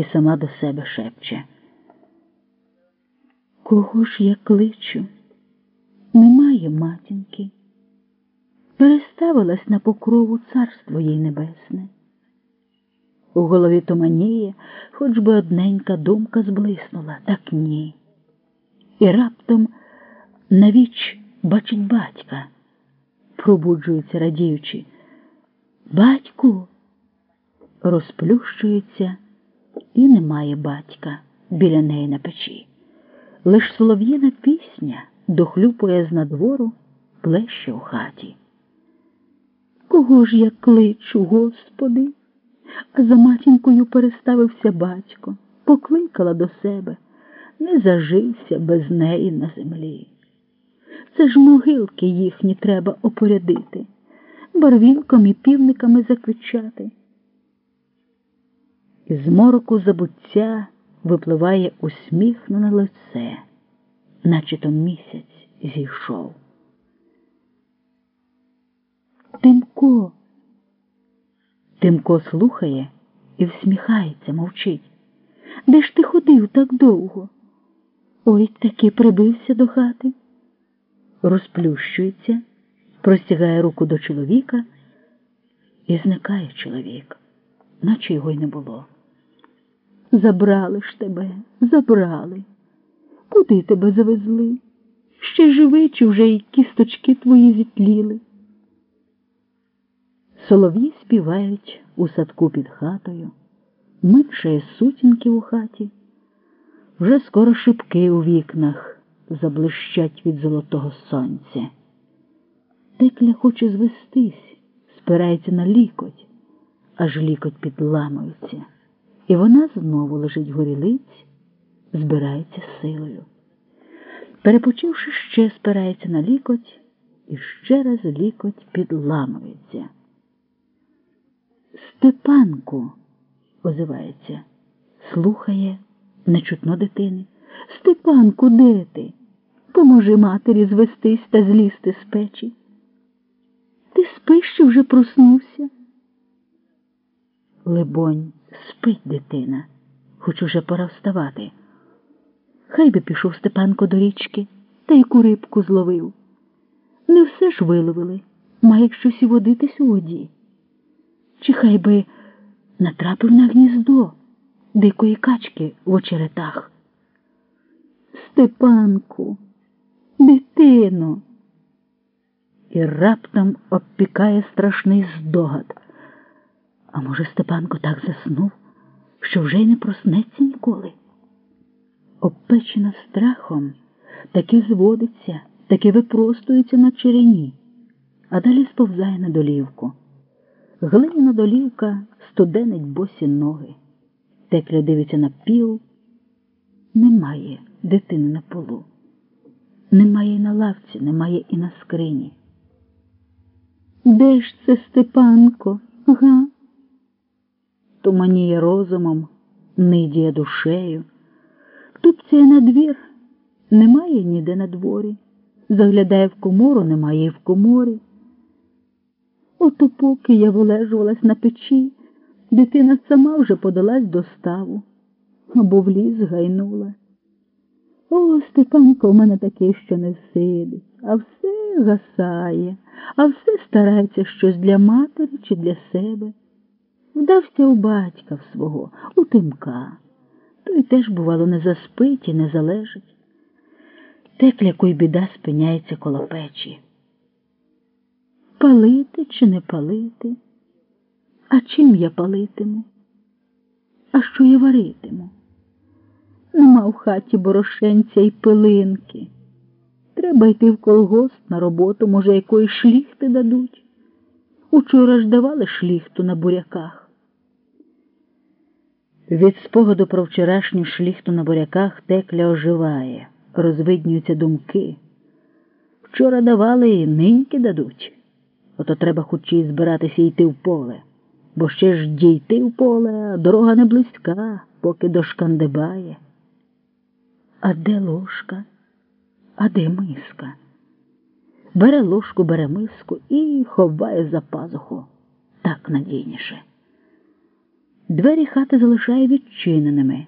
і сама до себе шепче. Кого ж я кличу? Немає матінки. Переставилась на покрову царство їй небесне. У голові туманіє, хоч би одненька думка зблиснула, так ні. І раптом навіч бачить батька, пробуджується, радіючи. Батьку розплющується і немає батька біля неї на печі. Лиш солов'їна пісня дохлюпує з надвору, плеще у хаті. Кого ж я кличу, Господи? А за матінкою переставився батько, покликала до себе, не зажився без неї на землі. Це ж могилки їхні треба опорядити, барвінком і півниками заквичати. Із мороку забуття випливає усміхнене лице, наче то місяць зійшов. Тимко. Тимко слухає і всміхається, мовчить. Де ж ти ходив так довго? Ой таки прибився до хати, розплющується, простягає руку до чоловіка і зникає чоловік, наче його й не було. Забрали ж тебе, забрали. Куди тебе завезли? Ще живий, чи вже й кісточки твої зітліли? Солов'ї співають у садку під хатою, меншає сутінки у хаті, вже скоро шибки у вікнах заблищать від золотого сонця. Текля хоче звестись, спирається на лікоть, аж лікоть підламується, і вона знову лежить горілиць, збирається силою. Перепочивши, ще спирається на лікоть і ще раз лікоть підламується. Степанку, озивається, слухає, не чутно дитини. Степанку, де ти? Поможи матері звестись та злізти з печі. Ти спиш чи вже проснувся? Либонь, спить дитина, хоч уже пора вставати. Хай би пішов Степанко до річки та й курибку зловив. Не все ж виловили, має щось і водитись у воді. Чи хай би натрапив на гніздо дикої качки в очеретах. Степанку, дитино. І раптом обпікає страшний здогад. А може, Степанко так заснув, що вже й не проснеться ніколи. Обпечена страхом, таки зводиться, таки випростується на черені, а далі сповзає на долівку. Глиняна долівка студенить босі ноги. Текля дивиться на піл. Немає дитини на полу. Немає і на лавці, немає і на скрині. Де ж це Степанко? Га? Туманіє розумом, нидіє душею. Тупцяє на двір, немає ніде на дворі. Заглядає в комору, немає і в коморі. Ото поки я вилежувалась на печі, дитина сама вже подалась до ставу або в ліс гайнула. О, Степанко у мене такий, що не всидить, а все гасає, а все старається щось для матері чи для себе. Вдався у батька в свого, у тимка. Той теж, бувало, не заспить і не залежить. Текляку й біда спиняється коло печі. Палити чи не палити? А чим я палитиму? А що я варитиму? Нема в хаті борошенця й пилинки. Треба йти в колгосп на роботу, може, якої шліхти дадуть. Учора ж давали шліхту на буряках. Від спогаду про вчорашню шліхту на буряках текля оживає, розвиднюються думки. Вчора давали і ниньки дадуть. Ото треба хочі збиратися йти в поле, бо ще ж дійти в поле, а дорога не близька, поки дошкандибає. А де ложка? А де миска? Бере ложку, бере миску і ховає за пазуху так надійніше. Двері хати залишає відчиненими.